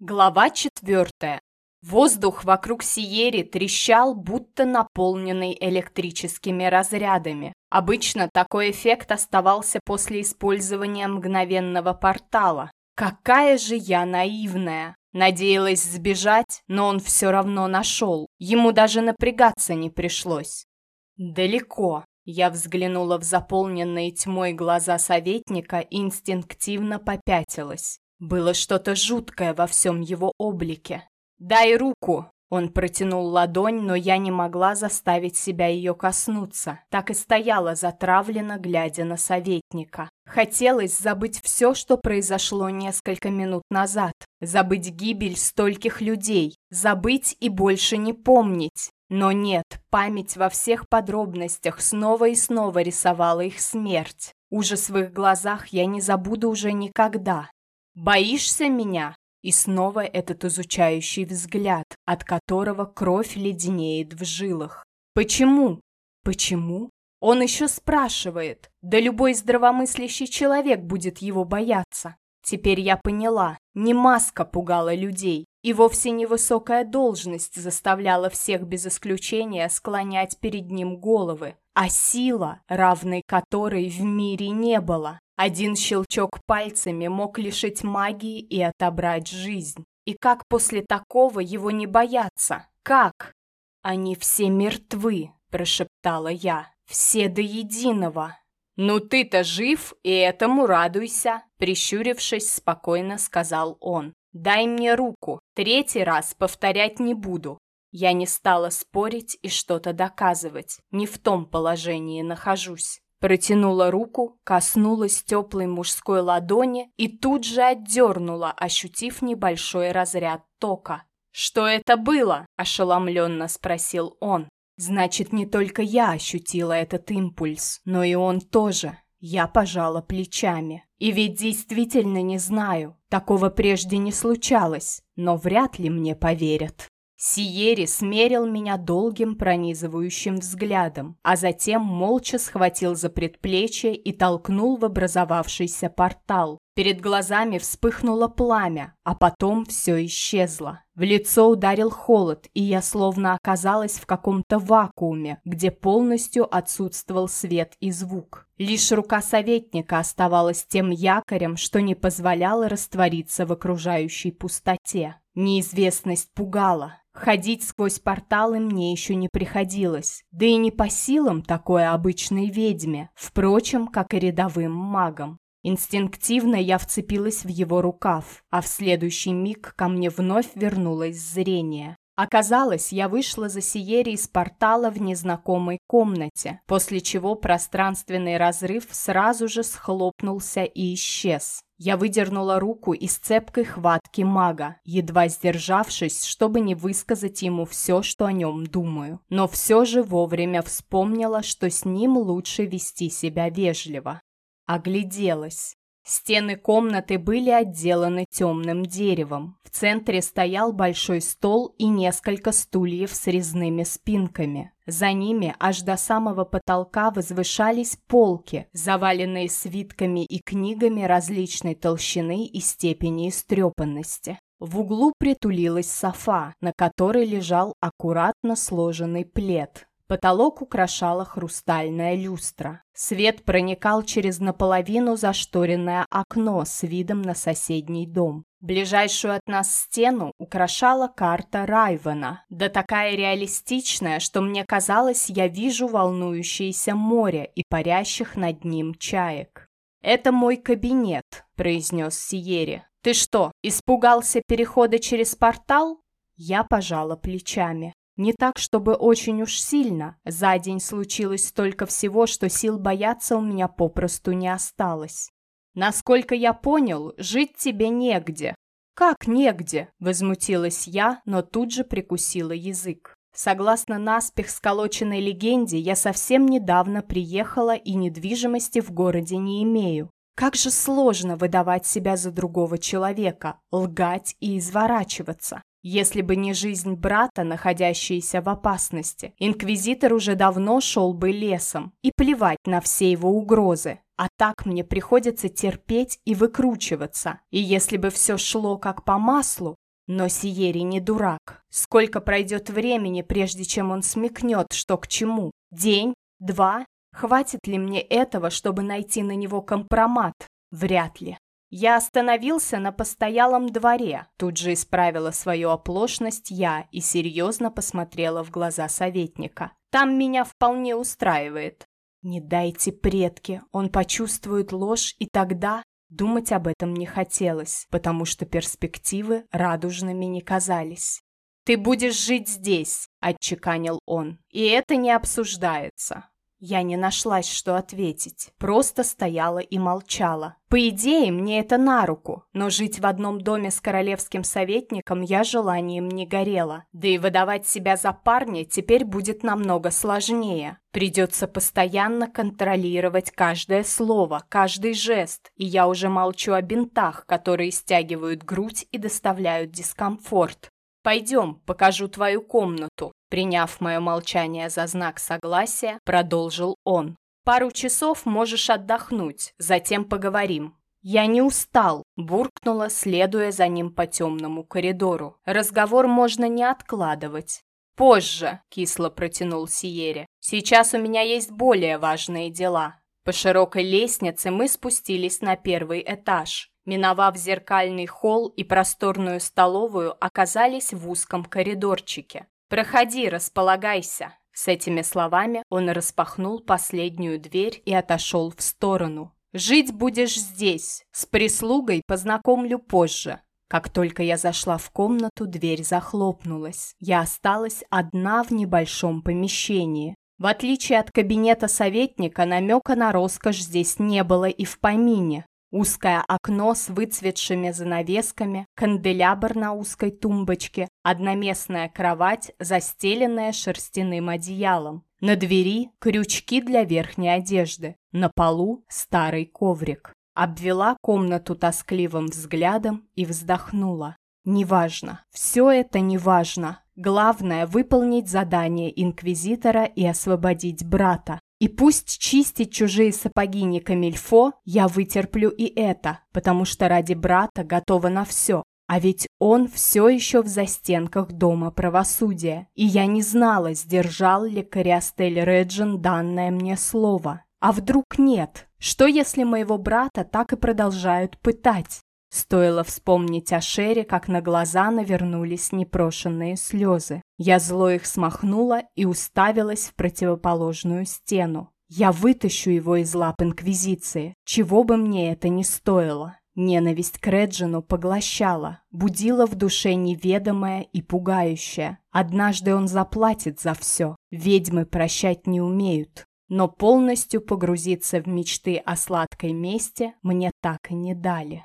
Глава четвертая. Воздух вокруг Сиери трещал, будто наполненный электрическими разрядами. Обычно такой эффект оставался после использования мгновенного портала. Какая же я наивная! Надеялась сбежать, но он все равно нашел. Ему даже напрягаться не пришлось. Далеко. Я взглянула в заполненные тьмой глаза советника и инстинктивно попятилась. Было что-то жуткое во всем его облике. «Дай руку!» Он протянул ладонь, но я не могла заставить себя ее коснуться. Так и стояла затравленно, глядя на советника. Хотелось забыть все, что произошло несколько минут назад. Забыть гибель стольких людей. Забыть и больше не помнить. Но нет, память во всех подробностях снова и снова рисовала их смерть. Ужас в их глазах я не забуду уже никогда. «Боишься меня?» И снова этот изучающий взгляд, от которого кровь леденеет в жилах. «Почему?» «Почему?» Он еще спрашивает. Да любой здравомыслящий человек будет его бояться. Теперь я поняла, не маска пугала людей, и вовсе не высокая должность заставляла всех без исключения склонять перед ним головы, а сила, равной которой в мире не было. Один щелчок пальцами мог лишить магии и отобрать жизнь. И как после такого его не бояться? Как? Они все мертвы, прошептала я. Все до единого. «Ну ты-то жив, и этому радуйся», прищурившись, спокойно сказал он. «Дай мне руку, третий раз повторять не буду». Я не стала спорить и что-то доказывать, не в том положении нахожусь. Протянула руку, коснулась теплой мужской ладони и тут же отдернула, ощутив небольшой разряд тока. «Что это было?» – ошеломленно спросил он. «Значит, не только я ощутила этот импульс, но и он тоже». Я пожала плечами. И ведь действительно не знаю, такого прежде не случалось, но вряд ли мне поверят. Сиери смерил меня долгим пронизывающим взглядом, а затем молча схватил за предплечье и толкнул в образовавшийся портал. Перед глазами вспыхнуло пламя, а потом все исчезло. В лицо ударил холод, и я словно оказалась в каком-то вакууме, где полностью отсутствовал свет и звук. Лишь рука советника оставалась тем якорем, что не позволяло раствориться в окружающей пустоте. Неизвестность пугала. Ходить сквозь порталы мне еще не приходилось, да и не по силам такой обычной ведьме, впрочем, как и рядовым магам. Инстинктивно я вцепилась в его рукав, а в следующий миг ко мне вновь вернулось зрение. Оказалось, я вышла за Сиери из портала в незнакомой комнате, после чего пространственный разрыв сразу же схлопнулся и исчез. Я выдернула руку из цепкой хватки мага, едва сдержавшись, чтобы не высказать ему все, что о нем думаю. Но все же вовремя вспомнила, что с ним лучше вести себя вежливо. Огляделась. Стены комнаты были отделаны темным деревом. В центре стоял большой стол и несколько стульев с резными спинками. За ними аж до самого потолка возвышались полки, заваленные свитками и книгами различной толщины и степени истрепанности. В углу притулилась софа, на которой лежал аккуратно сложенный плед. Потолок украшала хрустальная люстра. Свет проникал через наполовину зашторенное окно с видом на соседний дом. Ближайшую от нас стену украшала карта Райвена, да такая реалистичная, что мне казалось, я вижу волнующееся море и парящих над ним чаек. «Это мой кабинет», — произнес Сиери. «Ты что, испугался перехода через портал?» Я пожала плечами. Не так, чтобы очень уж сильно. За день случилось столько всего, что сил бояться у меня попросту не осталось. Насколько я понял, жить тебе негде. Как негде? Возмутилась я, но тут же прикусила язык. Согласно наспех сколоченной легенде, я совсем недавно приехала и недвижимости в городе не имею. Как же сложно выдавать себя за другого человека, лгать и изворачиваться. Если бы не жизнь брата, находящаяся в опасности, инквизитор уже давно шел бы лесом и плевать на все его угрозы. А так мне приходится терпеть и выкручиваться. И если бы все шло как по маслу, Но Сиери не дурак. Сколько пройдет времени, прежде чем он смекнет, что к чему? День? Два? Хватит ли мне этого, чтобы найти на него компромат? Вряд ли. Я остановился на постоялом дворе, тут же исправила свою оплошность я и серьезно посмотрела в глаза советника. Там меня вполне устраивает. Не дайте предки, он почувствует ложь, и тогда думать об этом не хотелось, потому что перспективы радужными не казались. «Ты будешь жить здесь», — отчеканил он, — «и это не обсуждается. Я не нашлась, что ответить, просто стояла и молчала. По идее, мне это на руку, но жить в одном доме с королевским советником я желанием не горела. Да и выдавать себя за парня теперь будет намного сложнее. Придется постоянно контролировать каждое слово, каждый жест, и я уже молчу о бинтах, которые стягивают грудь и доставляют дискомфорт. «Пойдем, покажу твою комнату», приняв мое молчание за знак согласия, продолжил он. «Пару часов можешь отдохнуть, затем поговорим». «Я не устал», – буркнула, следуя за ним по темному коридору. «Разговор можно не откладывать». «Позже», – кисло протянул Сиере. «Сейчас у меня есть более важные дела». По широкой лестнице мы спустились на первый этаж. Миновав зеркальный холл и просторную столовую, оказались в узком коридорчике. «Проходи, располагайся!» С этими словами он распахнул последнюю дверь и отошел в сторону. «Жить будешь здесь. С прислугой познакомлю позже». Как только я зашла в комнату, дверь захлопнулась. Я осталась одна в небольшом помещении. В отличие от кабинета советника, намека на роскошь здесь не было и в помине. Узкое окно с выцветшими занавесками, канделябр на узкой тумбочке, одноместная кровать, застеленная шерстяным одеялом. На двери крючки для верхней одежды, на полу старый коврик. Обвела комнату тоскливым взглядом и вздохнула. Неважно, все это неважно. Главное – выполнить задание Инквизитора и освободить брата. И пусть чистить чужие сапоги не камильфо, я вытерплю и это, потому что ради брата готова на все. А ведь он все еще в застенках Дома правосудия, и я не знала, сдержал ли Кориастель Реджин данное мне слово. А вдруг нет? Что если моего брата так и продолжают пытать? Стоило вспомнить о Шере, как на глаза навернулись непрошенные слезы. Я зло их смахнула и уставилась в противоположную стену. Я вытащу его из лап Инквизиции, чего бы мне это ни стоило. Ненависть к Реджину поглощала, будила в душе неведомое и пугающее. Однажды он заплатит за все. Ведьмы прощать не умеют. Но полностью погрузиться в мечты о сладкой мести мне так и не дали.